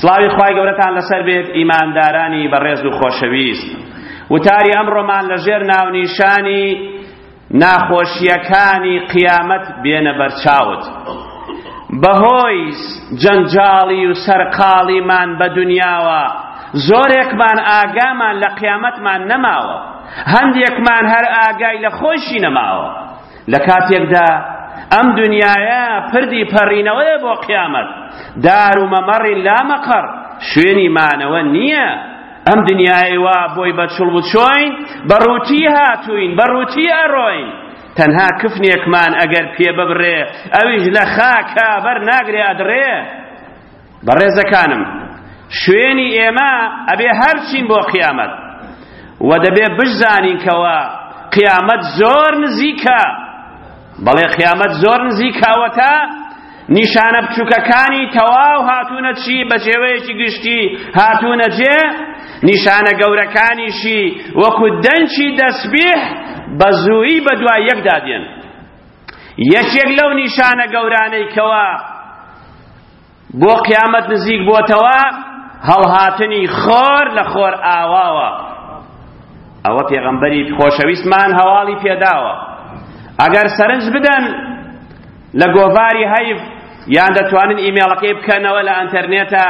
سڵاوی خوای گەورەتان لەسەر بێت ئیماندارانی بەڕێز و خۆشەویست وتاری ئەمڕۆمان لەژێر ناونیشانی ناخۆشیەکانی قیامەت بێنە بەرچاوت بەهۆی جەنجاڵی و سەرقاڵیمان بە دنیاوە زۆرێکمان ئاگامان لە قیامەتمان نەماوە هەندێکمان هەر ئاگای لە خۆشی نەماوە لە کاتێکدا ئەم دنیایە پردی پەڕینەوەیە بۆ قیامەت دار و مەمەڕی لا مەقەڕ شوێنی مانەوە نییە ئەم دنیای وا بۆی بە چڵ بچۆین بە ڕووتی هاتوین بە ڕووتی ئەڕۆین تەنها کفنێکمان ئەگەر پێ ببرێ ئەویش لە خاکە بەر ناگرێ ئەدڕێ بەڕێزەکانم شوێنی ئێمە ئەبێ هەرچین بۆ قیامەت و دەبێ بشزانین کەوە قیامەت زۆر نزیکە بەڵێ قیامەت زۆر نزیکاوەتە نیشانە بچووکەکانی تەواو هاتوونە چی بە جێوەیەکی گشتی هاتوونە جێ نیشانە گەورەکانیشی وەکو دەنچی دەسبیح بە زووی بە دوای یەکدا دێن یەکێک لەو نیشانە گەورانەی کەوە بۆ قیامەت نزیک بۆتەوە هەڵهاتنی خۆر لە خۆر ئاواوە ئەوە پێغەمبەری خۆشەویستمان هەواڵی پێداوە ئەگەر سەرنج بدەن لە گۆڤاری هەیف یان دەتوانن ئیمێڵەکەی بکەنەوە لە ئەنتەرنێتە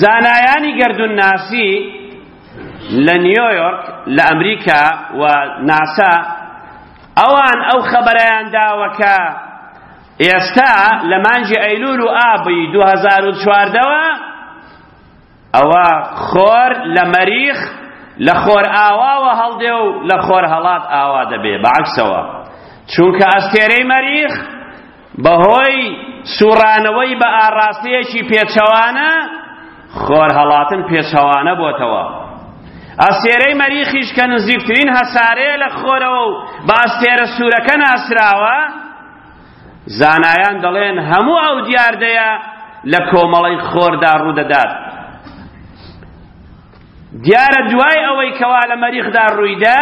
زانایانی گردون ناسی لە نیویۆرک لە ئەمریکا و ناسا ئەوان ئەو خەبەرەیان داوە کە ئێستا لە مانگی ئەیلول و ئابی دوو هەزار و چواردەوە ئەوە خۆر لە مەریخ لە خۆر ئاواوە هەڵدێ و لە خۆر هەڵات ئاوا دەبێ بەعکسەوە چونکە ئەستێرەی مەریخ بەهۆی سوڕانەوەی بە ئاڕاستەیەکی پێچەوانە خۆر هەڵاتن پێچەوانە بۆتەوە ئەستێرەی مەریخیش کە نزیکترین هەسارەیە لە خۆرەوە و بە ئەستێرە سوورەکە ناسراوە زانایان دەڵێن هەموو ئەو دیاردەیە لە کۆمەڵەی خۆردا ڕوودەدات دیارە دوای ئەوەی کەوا لە مەریخدا ڕوویدا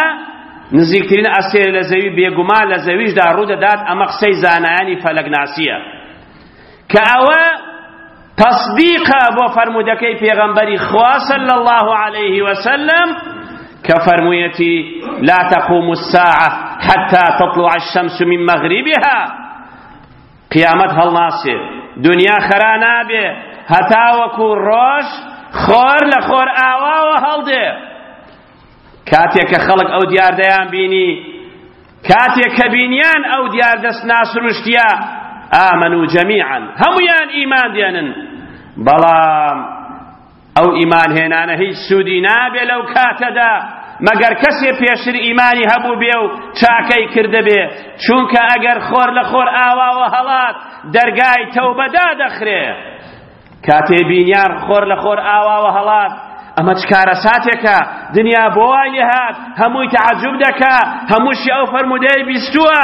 نزیکترین ئەستێرە لە زەوی بێگومان لە زەویشدا ڕوودەدات ئەمە قسەی زانایانی فەلەکناسیە کە ئەوە تەسدیقە بۆ فەرموودەکەی پێغەمبەری خوا صلی الله علیه وسلم کە فەرموویەتی لا تقوم الساعة حتى تطلع الشمس من مغربها قیامەت هەڵناسێ دنیا خەرا نابێ هەتاوەکو ڕۆژ خۆر لە خۆر ئاواوە هەڵدێ کاتێک کە خەڵک ئەو دیاردەیان بینی کاتێک کە بینیان ئەو دیاردە ناسروشتیە ئامن و جەمیعەن هەمویان ئیمان دێنن بەڵام ئەو ئیمان هێنانە هیچ سوودی نابێ لەو کاتەدا مەگەر کەسێ پێشتر ئیمانی هەبوو بێ و چاکەی کردبێ چونکە ئەگەر خۆر لە خۆر ئاواوە هەڵات دەرگای تەوبەدا دەخرێ کاتێ بینیان خۆر لە خۆر ئاواوە هەڵات ئەمە چ کارەساتێکە دنیا بۆ وای لێ هات هەمووی تەعەجوب دەکا هەمووشی ئەو فەرموودەی بیستووە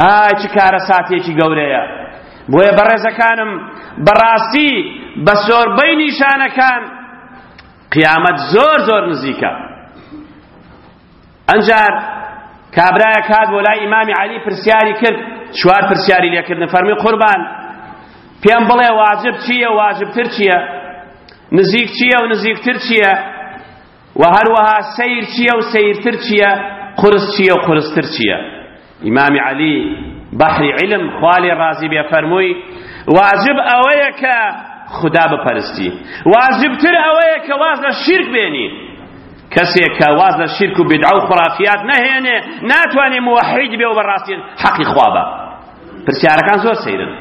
ئای چ کارەساتێکی گەورەیە بۆیە بەڕێزەکانم بەڕاستی بە زۆربەی نیشانەکان قیامەت زۆر زۆر نزیکە ئەنجار کابرایەک هات بۆ لای ئیمامی عەلی پرسیاری کرد چوار پرسیاری لێکردن فەرمی قوربان پێم بڵێ واجب چییە واجبتر چییە نزیک چییە و نزیکتر چییە و هەروەها سیر چییە و سیرتر چییە قرس چییە و قرستر چییە ئیمامی عەلی بەحری عیلم خوا لێ ڕازی بێ فەرمووی واجب ئەوەیە کە خودا بپەرستی واجبتر ئەوەیە کە واز لە شیرک بێنی کەسێک کە واز لە شیرک و بدعە و خرافیات نەهێنێ ناتوانێ موحید بێ و بەڕاستی حەقی خوا بە پرسیارەکان زۆر سەیرن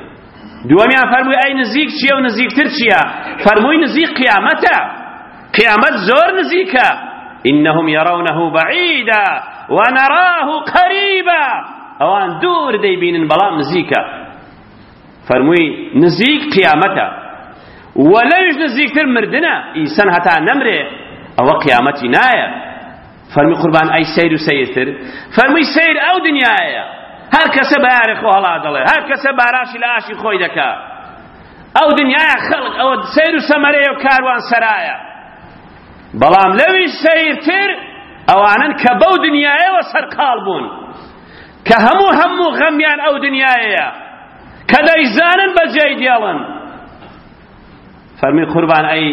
دووەمیان فەرمووی ئەی نزیک چییە و نزیکتر چییە فەرمووی نزیک قیامەتە قیامەت زۆر نزیکە إنهم يرونه بعيدا ونراه قريبا ئەوان دوور دەیبینن بەڵام نزیکە فەرمووی نزیک قیامەتە وەلەویش نزیکتر مردنە ئیسەن هەتا نەمرێ ئەوە قیامەتی نایە فەرمووی قوربان ئەی سەیر و سەیرتر فەرمووی سەیر ئەو دنیایە هەر کەسە بە یارێ خۆ هەڵا دەڵێ هەر کەسە باراشی لە ئاشی خۆی دەکا ئەو دنیایە خەڵک ئەوە سەیر و سەمەرەیە و کاروان سەرایە بەڵام لەویش سەیرتر ئەوانن کە بەو دنیایەوە سەرقاڵ بوون کە هەموو هەموو غەمیان ئەو دنیایەیە کە دەیزانن بەجێی دێڵن فەرمی قوربان ئەی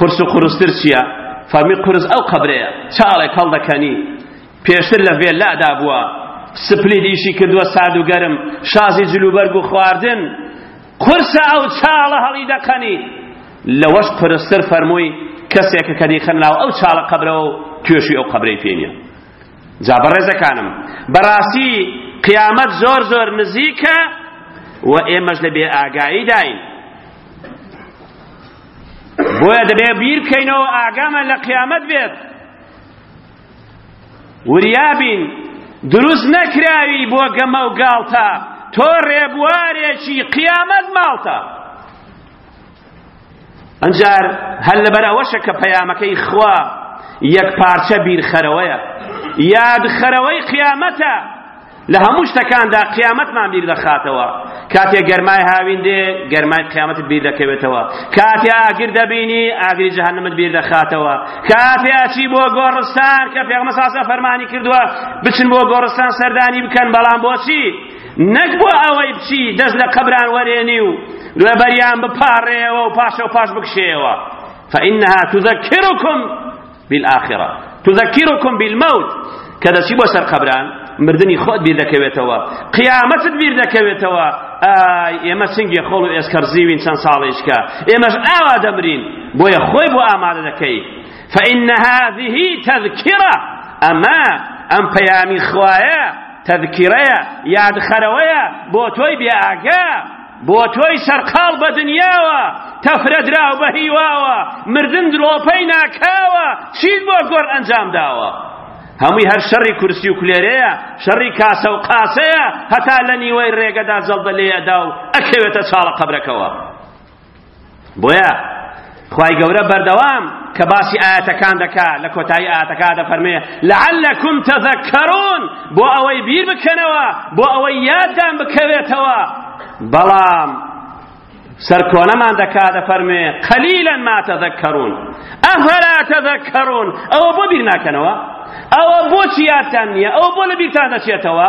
قرس و قرستر چییە فەرمی قرس ئەو قەبرەیە چاڵێک هەڵ دەکەنی پێشتر لە ڤێلادا بووە سپلی دیشی کردووە سارد و گەرم شازی جلوبەرگ و خواردن قرسە ئەو چاڵە هەڵی دەقەنی لەوەش قرستر فەرمووی کەسێکە کە دیخەن ناو ئەو چاڵە قەبرەوە و توێشی ئەو قەبرەی پێنیە جا بەڕێزەکانم بەڕاستی قیامەت زۆر زۆر نزیکە و ئێمەش لە بێ ئاگاییداین بۆیە دەبێ بیر بکەینەوە ئاگامە لە قیامەت بێت وریابین دروست نەکراوی بۆ گەمە و گاڵتە تۆ ڕێبوارێکی قیامەت ماڵتە ئەنجار هەر لەبەر ئەوەشە کە پەیامەکەی خوا یەک پارچە بیرخەرەوەیە یادخەرەوەی قیامەتە لە هەموو شتەکاندا قیامەتمان بیر دەخاتەوە کاتێ گەرمای هاوین دێ گەرمای قیامەت بیر دەکەوێتەوە کاتێ ئاگر دەبینی ئاگری جەهەنمت بیر دەخاتەوە کاتێ ئەچی بۆ گۆڕستان کە پێغمە ساسە فەرمانی کردووە بچن بۆ گۆڕستان سەردانی بکەن بەڵام بۆچی نەک بۆ ئەوەی بچی دەست لە قەبران وەرێنی و لەبەریان بپاڕێەوە و پاشەو پاش بکشێەوە فإنها تذكركم بالآخرة تذكركم بالموت کە دەچی بۆ سەر قەبران مردنی خۆت بیر دەکەوێتەوە قیامەتت بیر دەکەوێتەوە ئێمە سنگێ خۆڵ و ئێسکەرزیوین چەند ساڵێکە ئێمەش ئاوا دەمرین بۆیە خۆی بۆ ئامادە دەکەی فإن هذه تذكرة ئەمە ئەم پەیامی خوایە تەذکیرەیە، یادخەرەوەیە، بۆ تۆی بێ ئاگا، بۆ تۆی سەرقاڵ بە دنیاوە، تەفرە دراو بە هیواوە، مردن دڵۆپەی ناکاوە، چیت بۆ گۆر ئەنجام داوە؟ هەمووی هەر شەڕی کورسی و کولێرەیە، شەڕی کاسە و قاسەیە، هەتا لە نیوەی رێگەدا جەڵدە لێ ئەدا و ئەکەوێتە چاڵە قەبرەکەوە. بۆیە خوای گەورە بەردەوام کە باسی ئاەتەکان دەکا لە کۆتایی ئاەتەکە دەفەرمێ لەعلەکم تەذەکەرون بۆ ئەوەی بیر بکەنەوە بۆ ئەوەی یاددان بکەوێتەوە بەڵام سەرکۆنەمان دەکا دەفەرمێ قەلیلەن ما تەذەکەرون ئەفەلا تەذەکەرون ئەوە بۆ بیر ناکەنەوە ئەوە بۆچی یادتان نییە ئەوە بۆ لە بیرتان دەچێتەوە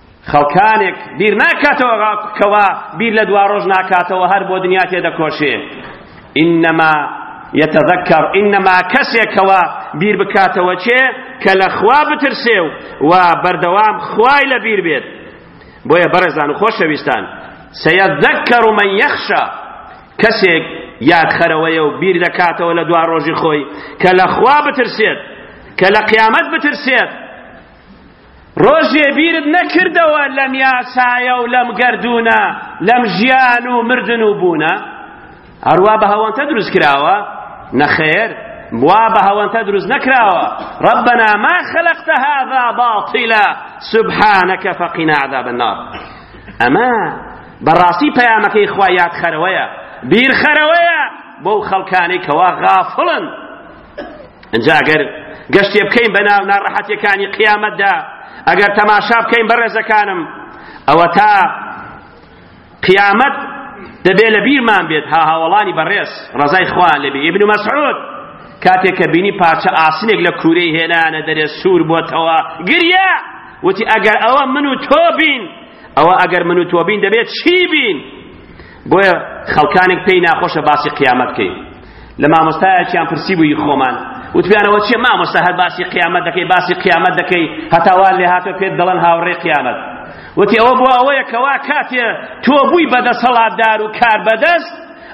خەڵکانێک بیر ناکاتەوە کەوا بیر لە دواڕۆژ ناکاتەوە هەر بۆ دنیا تێدەکۆشێ ئینەما یەتەذەکەڕ ئینەما کەسێکەوە بیر بکاتەوە چێ کە لە خوا بترسێ و و بەردەوام خوای لە بیر بێت بۆیە بەڕێزان و خۆشەویستان سەیەذەکەڕ و من یەخشە کەسێک یادخەرەوەیە و بیر دەکاتەوە لە دوا ڕۆژی خۆی کە لە خوا بترسێت کە لە قیامەت بترسێت ڕۆژێ بیرت نەکردەوە لەم یاسایە و لەم گەردوونە لەم ژیان و مردن و بوونە هەروا بە هەوەنتە دروست کراوە نەخێر بوا بە هەوەنتە دروست نەکراوە ربنا ما خلقت هذا باطلا سبحانك فقنا عذاب النار ئەمە بەڕاستی پەیامەکەی خوا یادخەرەوەیە بیرخەرەوەیە بەو خەڵکانەی کەوا غافڵن ئەنجا ئەگەر گەشتێ بکەین بە ناو ناڕەحەتیەکانی قیامەتدا ئەگەر تەماشا بکەین بەڕێزەکانم ئەوە تا قیامەت دەبێ لە بیرمان بێت ها هاوڵانی بەڕێز ڕزای خوان لەبی ابن مسعود کاتێک کە بینی پارچە ئاسنێک لە کوورەی هێنانە دەرێ سوور بۆتەوە گریە وتی ئەگەر ئەوە من و تۆ بین ئەوە ئەگەر من و تۆ بین دەبێت چی بین بۆیە خەڵکانێک پێی ناخۆشە باسی قیامەت بکەین لە مامۆستایەکیان پرسیبووی خۆمان وتبیانەوە چیە مامۆستا هەر باسی قیامەت دەکەی باسی قیامەت دەکەی هەتاوان لێ هاتۆ پێت دەڵێن هاوڕێ قیامەت وتی ئەوە بۆ ئەوەیە کەوا کاتێ تۆ بووی بەدەسەڵاتدار و کار بەدەست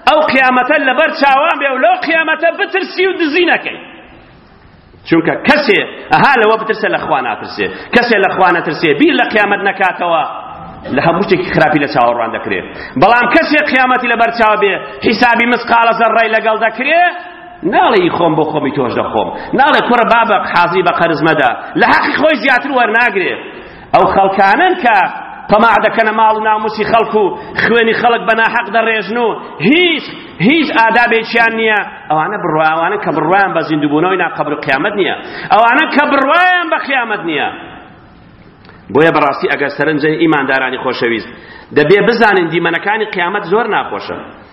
ئەو قیامەتە لەبەر چاوان بێ و لەو قیامەتە بترسی و دزی نەکەی چونکە کەسێ ئەها لەوە بترسێ لە خوا ناترسێ کەسێ لە خوا نەترسێ بیر لە قیامەت نەکاتەوە لە هەموو شتێکی خراپی لە چاوەڕوان دەکرێت بەڵام کەسێ قیامەتی لە بەرچاو بێ حیسابی مسقالە زەڕای لەگەڵ دەکرێ ناڵێ ئی خۆم بۆ خۆمی تۆش دەخۆم ناڵێ کوڕە بابە حازری بە قەرزمەدا لە حەقی خۆی زیاتر وەرناگرێ ئەو خەڵکانەن کە تەماع دەکەنە ماڵ و ناموسی خەڵک و خوێنی خەڵک بە ناحەق دەڕێژن و هیچ هیچ ئادابێکیان نییە ئەوانە بڕوا ئەوانە کە بڕوایان بە زیندوبوونەوەی نا قەبر و قیامەت نییە ئەوانە کە بڕوایان بە قیامەت نییە بۆیە بەڕاستی ئەگەر سەرنجە ئیماندارانی خۆشەویست دەبێ بزانین دیمەنەکانی قیامەت زۆر ناخۆشە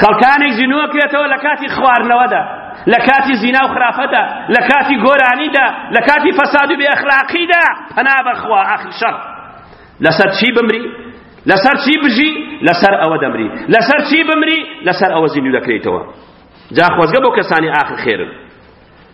خەڵکانێک زینوە کرێتەوە لە کاتی خواردنەوەدا لە کاتی زینا و خرافەدا لە کاتی گۆرانیدا لە کاتی فەساد و بێئەخلاقیدا پەنا بەخوا ئاخر شەڕ لەسەر چی بمری لەسەر چی بژی لەسەر ئەوە دەمری لەسەر چی بمری لەسەر ئەوە زیندوو دەکرێتەوە جا خۆزگە بۆ کەسانی ئاخر خێرن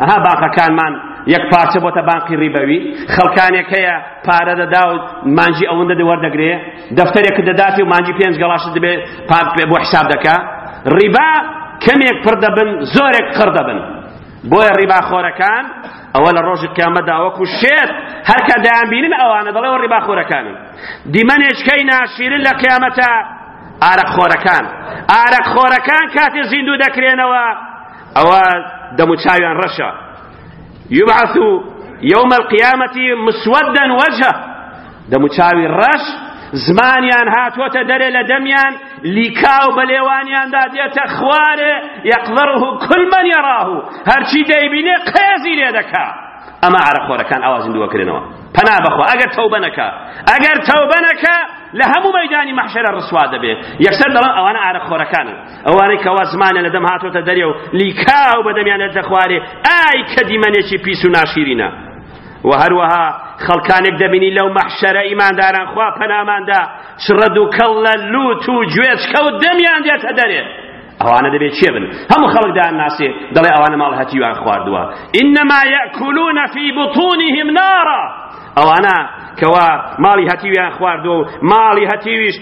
ئەها بانقەکانمان یەک پارچە بۆتە بانقی ڕیبەوی خەڵکانێک هەیە پارە دەدا و مانجی ئەوەندە دەوەردەگرێ دەفتەرێک دەداتی و مانجی پێنج گەڵاشت دەبێ بۆ حساب دەکا ڕیبا کەمێک پڕ دەبن زۆرێک قڕ دەبن بۆیە ڕیباخۆرەکان ئەوە لە ڕۆژی قیامەتدا وەکو شێت هەر کە دەیانبینن ئەوانە دەڵێ وە ڕیباخۆرەکانن دیمەنێچکەی ناشیرن لە قیامەتە ئارەقخۆرەکان ئارەقخۆرەکان کاتێ زیندوو دەکرێنەوە ئەوە دەموچاویان ڕەشە یبعث یوم القیامە مسودا وجهه دەموچاوی ڕەش زمانیان هاتووەتە دەرێ لە دەمیان لیکاو بە لێوانیاندا دێتە خوارێ یەقدڕه کل من یڕاه هەرچی دەیبینێ قێزی لێ دەکا ئەمە عرەخۆرەکان ئاوا زیندووە کرێنەوە پەنا بەخوا ئەگەر تەوبە نەکا ئەگەر تەوبە نەکا لە هەموو مەیدانی مەحشەرە ڕسوا دەبێ یەکسەر دەڵێن ئەوانە عرەخۆرەکانن ئەوانەی کەوا زمانە لە دەم هاتۆتە دەرێ و لیکاو بە دەمیان لە دەخوارێ ئای کە دیمەنێکی پیس و ناشیرینە و هەروەها خەڵکانێک دەبینی لەو مەحشەرە ئیمانداران خوا پەناماندا شڕەد و کەڵ لە لوت و گوێچکە و دەمیان دێتە دەرێ ئەوانە دەبێت چێ بن هەموو خەڵک دایان ناسێ دەڵێ ئەوانە ماڵ هەتیوان خواردووە ئینما یەکولونە فی بطونهم نارا ئەوانە کەوا ماڵی هەتیویان خواردووە و ماڵی هەتیویش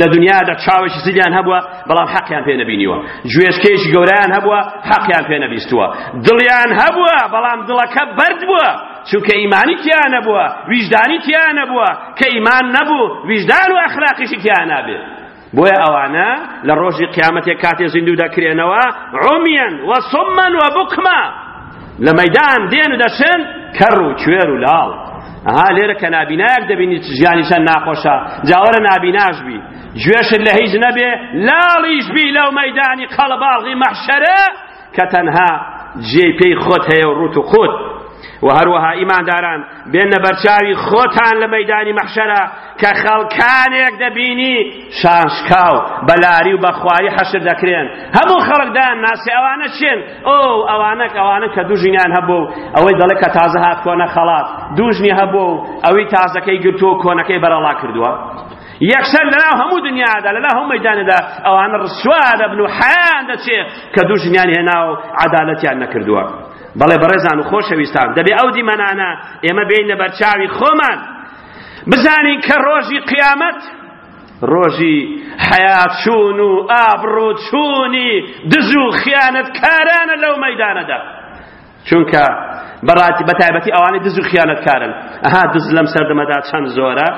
لە دنیادا چاوێکی زیلیان هەبووە بەڵام حەقیان پێ نەبینیوە گوێچکەیەکی گەورەیان هەبووە حەقیان پێ نەبیستووە دڵیان هەبووە بەڵام دڵەکە بەرد بووە چونکە ئیمانی تیا نەبووە ویژدانی تیا نەبووە کە ئیمان نەبوو ویژدان و ئەخلاقیشی تیا نابێت بۆیە ئەوانە لە ڕۆژی قیامەتێک کاتێ زیندوو دەکرێنەوە عمیەن وە سمەن وە بکمە لە مەیدان دێن و دەچن کەڕ و کوێر و لاڵ ئەها لێرە کە نابینایەک دەبینی ژیانی چەند ناخۆشە جاوەرە نابیناش بی گوێشت لە هیچ نەبێ لاڵیش بی لەو مەیدانی قەڵەباڵغی مەحشەرە کە تەنها جێی پێی خۆت هەیە و ڕوت و قوت و هەروەها ئیمانداران بێنە بەرچاوی خۆتان لە مەیدانی مەحشەرا کە خەڵکانێک دەبینی شاشکاو بەلاری و بەخواری حەشر دەکرێن هەموو خەڵکدان ناسی ئەوانە چێن ئۆ ئەوانە ئەوانە کە دوژینیان هەبوو ئەوەی دەڵێ کە تازە هات کۆنە خەڵات دوژنی هەبوو ئەوی تازەکەی گرتووە کۆنەکەی بەرەڵا کردووە یەکسەر لەناو هەموو دنیادا لەناو هەموو مەداندا ئەوانە ڕسوا دەبن و حەیان دەچێت کە دوو ژنیان هێنا و عەدالەتیان نەکردووە بەڵێ بەڕێزان و خۆشەویستان دەبێ ئەو دیمەنانە ئێمە بێینە بەرچاوی خۆمان بزانین کە ڕۆژی قیامەت ڕۆژی حەیاچوون و ئابڕۆچوونی دز و خیانەتکارانە لەو مەدانەدا چونکە بەڕاتی بە تایبەتی ئەوانەی دز و خیانەتکارن ئەها دز لەم سەردەمەدا چەند زۆرە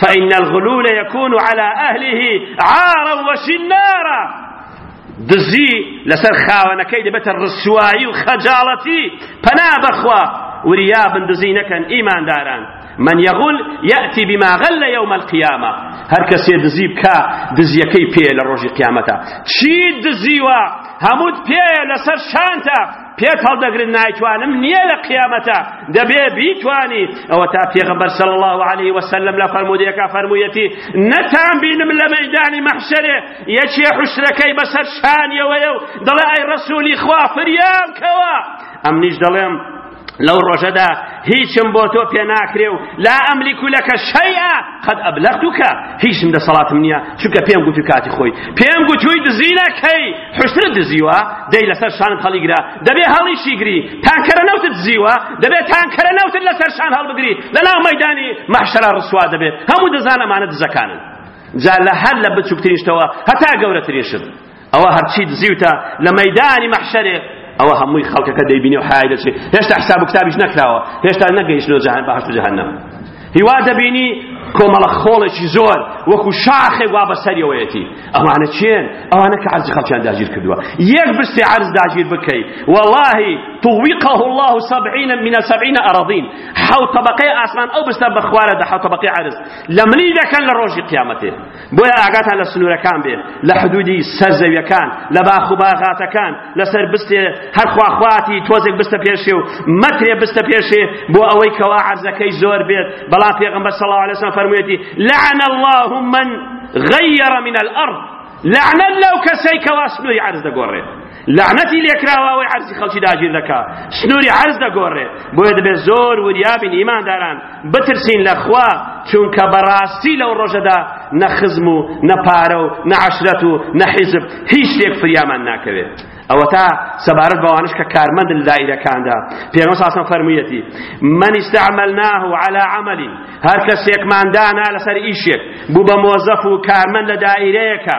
فإن الغلول يكون على أهله عارا وشنارا دزی لەسەر خاوەنەکەی دەبێتە ڕسوایی و خەجاڵەتی پەنا بەخوا وریابن دزی نەکەن ئیمانداران من یغل یاتی بما غل یوم القیامە هەر کەسێ دزی بکا دزیەکەی پێ لە ڕۆژی قیامەتە چی دزیوە هەمووت پێ لەسەر شانتە پێت هەڵدەگرن نایتوانم نییە لە قیامەتە دەبێ بیتوانی ئەوە تا پێغەمبەر صلی الله علیه وسلم لە فەرمودەیەکە فەرموویەتی نەتان بینم لە مەیدانی مەحشەرێ یەکی حوشرەکەی بەسەر شانیەوەیە و دەڵێ ئەی ڕەسوولی خوا فریام کەوە ئەمنیش دەڵێم لەو ڕۆژەدا هیچم بۆ تۆ پێ ناکرێ و لا ئەملیک و لەکە شەیە قەد ئەبلەغتوکە هیچم دەسەڵاتم نییە چونکە پێم گوتوی کاتی خۆی پێم گوتوی دزی نەکەی حوشترت دزیوە دەی لەسەر شانت هەڵیگرە دەبێ هەڵیشی گری تانکەرە نەوتت دزیوە دەبێ تانکەرە نەوتت لەسەر شان هەڵبگری لەناو مەیدانی مەحشەرا ڕسوا دەبێت هەموو دەزان ئەمانە دزەکانن جا لە هەر لە بچووکترین شتەوە هەتا گەورەترین شت ئەوە هەرچی دزیوتە لە مەیدانی مەحشەرێ ئەوە هەمووی خەڵکەکە دەیبینێ و حای دەچێت هێشتا حساب و کتابیش نەکراوە هێشتا نەگەیشتنەوە جەهەنەم بەهەشت و جەهەنەم هیوا دەبینی کۆمەڵە خۆڵێکی زۆر وەکو شاخێک وا بەسەریەوەیەتی ئەوانە چێن ئەوانە کە عەرزی خەڵکیان داگیر کردووە یەک برسی عەرز داگیر بکەی وەڵاهی طوقه الله سبعین من سبعین ئەرضین حەوت طبقەی ئاسمان ئەو برسە بەخوارە دە حەوت طبقەی عەرز لە ملی دەکەن لە ڕۆژی قیامەتێ بۆیە ئاگاتان لە سنوورەکان بێ لە حدودی سەر زەویەکان لە باخ و باغاتەکان لەسەر بستێ هەر خواخواتی تۆزێک بستە پێشێ و مەترێ بستە پێشێ بۆ ئەوەی کەوا عەرزەکەی زۆر بێت بەڵام پێغەمبەر صلی الله علیه وسلم فەرموویەتی لعن الله من غیر من الارض لعنە لەو کەسەی کەوا سنووری عەرز دەگۆڕێت لەعنەتی لێکراوە ئەوەی عەرزی خەڵکی داگیر دەکا سنووری عەرز دەگۆڕێ بۆیە دەبێت زۆر وریابین ئیمانداران بترسین لە خوا چونکە بەڕاستی لەو ڕۆژەدا نە خزم و نە پارە و نە عەشرەت و نە حیزب هیچ شتێک فریامان ناکەوێت ئەوە تا سەبارەت بەوانش کە کارمەند لە دایرەکاندا پێغەمبەر صلی الله فەرموویەتی من استعملناه على عمل هەر کەسێکمان دانا لەسەر ئیشێک بوو بە مۆزەف و کارمەند لە دایرەیەکە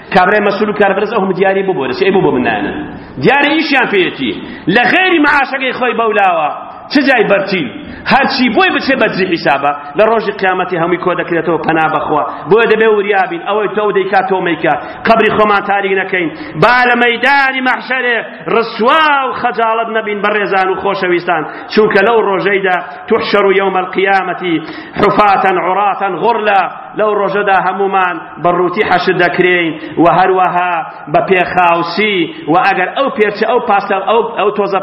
کابرای مەسول و کاربەرز ئەو دیاری بۆ بۆرە ئەی بۆ بۆ من نایەنە دیاری ئیشیان پێیەتی لە غێری معاشەکەی خۆی بەولاوە چ جای بەرچی هەرچی بۆی بچێ بەجزی حیسابە لە ڕۆژی قیامەتی هەمووی کۆ دەکرێتەوە پەنا بەخوا بۆیە دەبێ وریابین ئەوەی تۆ دەیکات تۆ مەیکە قەبری خۆمان تاریک نەکەین با لە مەیدانی مەحشەرێ ڕسوا و خەجاڵەت نەبین بە ڕێزان و خۆشەویستان چونکە لەو ڕۆژەیدا تحشر یوم القیامەتی حفاتن عراتا غرلا لەو ڕۆژەدا هەموومان بە ڕووتی حەشر دەکرێین و هەروەها بە پێخاوسی و ئەگەر ئەو پێچە ئەو پاستە ئەو ئەو تۆزە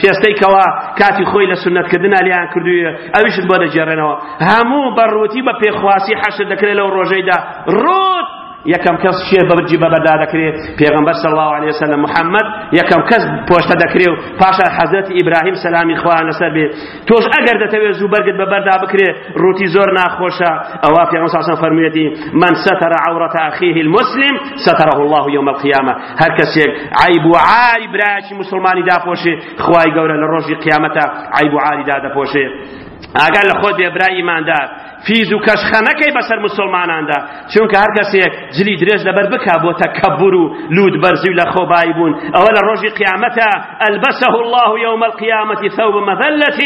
پێستەی کەوا کاتی خۆی لە سنەتکردنا لیان کردوویە ئەویشت بۆ دەگێڕێنەوە هەموو بە ڕووتی بە پێخواسی حەشر دەکرێت لەو ڕۆژەیدا ڕوت یەکەم کەس کێ بە جی بەبەردا دەکرێ پێغەمبەر صلی الله علیه وسلم محمد یەکەم کەس پۆشتە دەکرێ و پاشا حەزرەت ئیبراهیم سەلامی خوان لەسەر بێ تۆش ئەگەر دەتەوێت زوو بەرگت بەبەردا بکرێ ڕووتی زۆر ناخۆشە ئەوە پێغەمبەر صلی الله فەرموویەتی من ستر عورة اخیه المسلم ستره الله یوم القیامه هەر کەسێک عیب و عاری برایەکی مسلمانی داپۆشێ خوای گەورە لە ڕۆژی قیامەتە عیب و عاری دادەپۆشێ ئاگا لە خۆت بێ برای ئیماندار پیز و کەش خە نەکەی بەسەر موسوڵماناندا چونکە هەر کەسێک جلی درێژ لەبەر بکا بۆ تە کە بور و لوت بەرزی و لە خۆ بای بون ئەوە لە ڕۆژی قیامەتە البسه الله یوم القیامە ثوب مذلة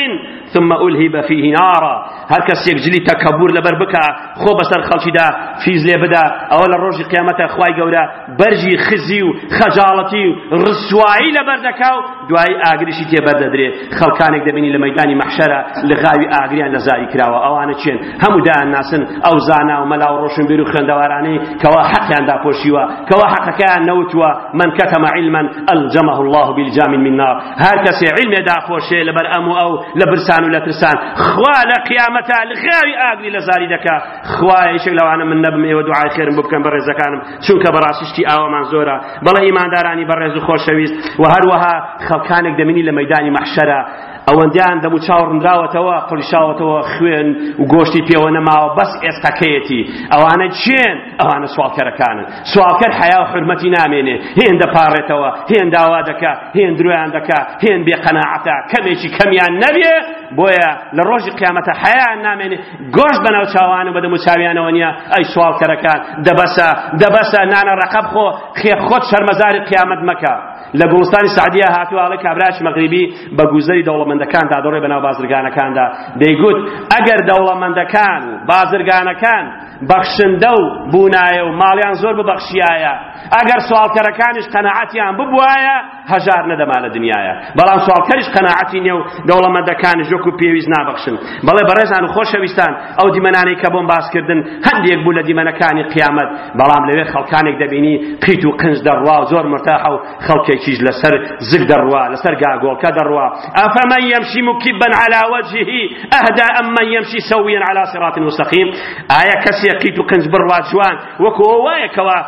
ثم الهب فیه نارا هەر کەسێک جلی تە کە بور لەبەر بکا خۆ بەسەر خەڵکیدا فیز لێ بدا ئەوە لە ڕۆژی قیامەتە خوای گەورە بەرگی خزی و خەجاڵەتی و ڕسوایی لەبەر دەکا و دوایی ئاگریشی تێ بەردەدرێ خەڵکانێک دەبینی لە مەیدانی مەحشەرە لغاوی ئاگریان لە زاری کراوە ئەوانە چێن هەموو دایان ناسن ئەو زانا و مەلا و ڕۆشنبیر و خوێندەوارانەی کەوا حەقیان داپۆشیوە کەوا حەقەکەیان نەوتووە من کەتەمە علما ئەلجەمه الله بالجام من نار هەر کەسێ علمێ داپۆشێ لەبەر ئەم و ئەو لە برسان و لە ترسان خوا لە قیامەتا لغاوی ئاگری لە زاری دەکا خوایە یەکێک لەوانە من نەبم ئێوە دوعای خێرم بۆ بکەن بەڕێزەکانم چونکە بەڕاستی شتی ئاوامان زۆرە بەڵێ ئیماندارانی بەڕێز و خۆشەویست و هەروەها خەڵکانێک دەمینی لە مەیدانی مەحشەرە ئەوەندیان دەمو چاو ڕندراوەتەوە قڵیشاوەتەوە خوێن و گۆشتی پێوە نەماوە بەس ئێسقەکەیەتی ئەوانە چێن ئەوانە سوالکەرەکانن سوالکەر حیا و حرمەتی نامێنێ هێن دەپارێتەوە هێن داوا دەکا هێن درۆیان دەکا هێن بێقەناعەتە کەمێکی کەمیان نەبێ بۆیە لە ڕۆژی قیامەتە حیایان نامێنێ گۆشت بەناو چاوان و بەدەم و چاویانەوە نیە ئەی سواڵکەرەکان دەبەسە دەبەسە نانە ڕەقە بخۆ خێ خۆت شەرمەزاری قیامەت مەکە لە گوڵستانی سعدیە هاتووە ئاڵی کابراش مەغریبی بە گوزەری دەوڵەمەندەکان دادڕێ بەناو بازرگانەکاندا دەیگوت ئەگەر دەوڵەمەندەکان و بازرگانەکان بەخشندە و بوونایە و ماڵیان زۆر ببەخشیایە ئەگەر سواڵکەرەکانیش قەناعەتیان ببوایە هەژار نەدەما لە دنیایا بەڵام سواڵکەریش قەناعەتی نیە و دەوڵەمەندەکانیش وەکو پێویست نابەخشن بەڵێ بەڕێزان و خۆشەویستان ئەو دیمەنانەی کە بۆم باسکردن هەندێک بوو لە دیمەنەکانی قیامەت بەڵام لەوێ خەڵکانێک دەبینی قیت و قنج دەڕوا و زۆر مرتاحە و خەڵکێکیش لەسەر زگ دەڕوا لەسەر گاگۆڵکە دەڕوا ئەفەمەن یەمشی مکیبەن عەلا وەجهی ئەهدا ئەممەن یەمشی سەویەن عەلا سیڕات مستەقیم ئایا کەسێک قیت و قنج بڕوا جوان وەکو ئەو وایە کەوا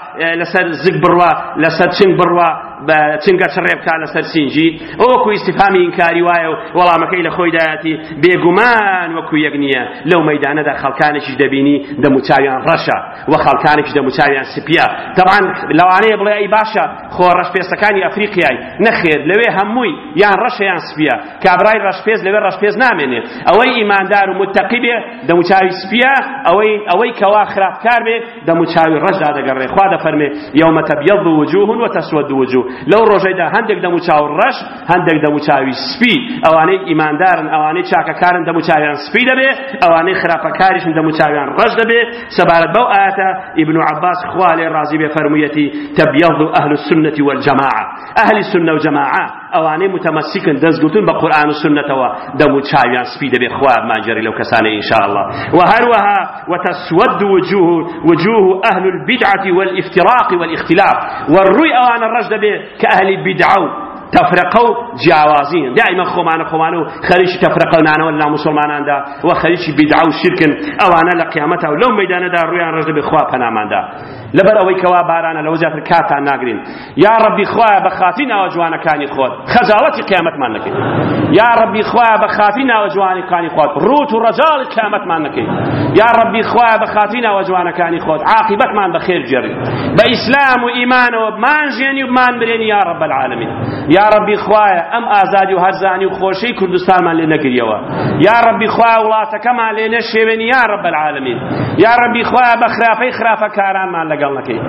لەسەر زگ بڕوا لەسەر چنگ بڕوا بە چنگە چڕێ بکا لەسەر سینجی ئەو وەکو ئیسیفامی ئینکاری وایە و وەڵامەکەی لە خۆیدایەتی بێگومان وەکو یەک نییە لەو مەدانەدا خەڵکانێکیش دەبینی دەموچاویان ڕەشە و خەڵکانێکش دەموچاویان سپیە تەوان لەوانەیە بڵێ ئەی باشە خۆ ڕەشپێستەکانی ئەفریقیای نەخێر لەوێ هەمووی یان ڕەشە یان سپیە کابرای ڕەشپێست لەوێ ڕەشپێست نامێنێ ئەوەی ئیماندار و متەقی بێ دەموچاوی سپیە ئەوەی ئەوەی کەوا خراپکار بێ دەم و چاوی ڕەش دادەگەڕێ خوا دەفەرمێ یەومە تەبیەض وجوه وتسود وجوه لەو ڕۆژەیدا هەندێک دەم و چاو ڕەش هەندێک دەم و چاوی سپی ئەوانەی ئیماندارن ئەوانەی چاکەکارن دەم و چاویان سپی دەبێ ئەوانەی خراپەکاریشن دەم و چاویان ڕەش دەبێ سەبارەت بەو ئاەتە ئیبن عباس خوا لێ ڕازی بێ فەرموویەتی تەبیەض ئەهل السنە والجماعە ئەهلی سوننە و جەماعە ئەوانەی موتەمەسیکن دەست گرتوون بە قورئان و سوننەتەوە دەم و چاویان سپی دەبێت خوا بمانگێڕی لەو کەسانە ان شاء اللە و هەروەها وتسود وجوه وجوه اهل البدعة والافتراق والاختلاف و ڕووی ئەوانە ڕەش دەبێت کە ئەهلی بدعە و تەفرەقە و جیاوازین دائما خۆمانە خۆمانە و خەریکی تەفرەقە و نانەوە لە ناموسڵماناندا و خەریکی بیدعە و شیرکن ئەوانە لە قیامەتە و لەو مەیدانەدا ڕویان ڕژدە بێ خوا پەناماندا لەبەر ئەوەی کەوا بارانە لەوە زیاتر کاتان ناگرین یاڕەبی خوایە بەخاتری ناوە جوانەکانی خۆت خەجاڵەتی قیامەتمان نەکەی یاڕەبی خوایە بەخاتری ناوە جوانەکانی خۆت ڕوت و ڕەجاڵی قیامەتمان نەکەی یاڕەبی خوایە بەخاتری ناوە جوانەکانی خۆت عاقبەتمان بەخێر جێڕی بە ئیسلام و ئیمانەوە بمان ژێنی و بمان برێنی یا ڕەب العالمین یاڕەبی خوایە ئەم ئازادی و هەرزانی و خۆشەی کوردستانمان لێ نەگریەوە یاڕەبی خوایە وڵاتەکەمان لێ نەشێوێنی یا ڕەب العالمین یاڕەبی خوایە بە خراپەی خراپەکارانمان لەگەڵ نەکەی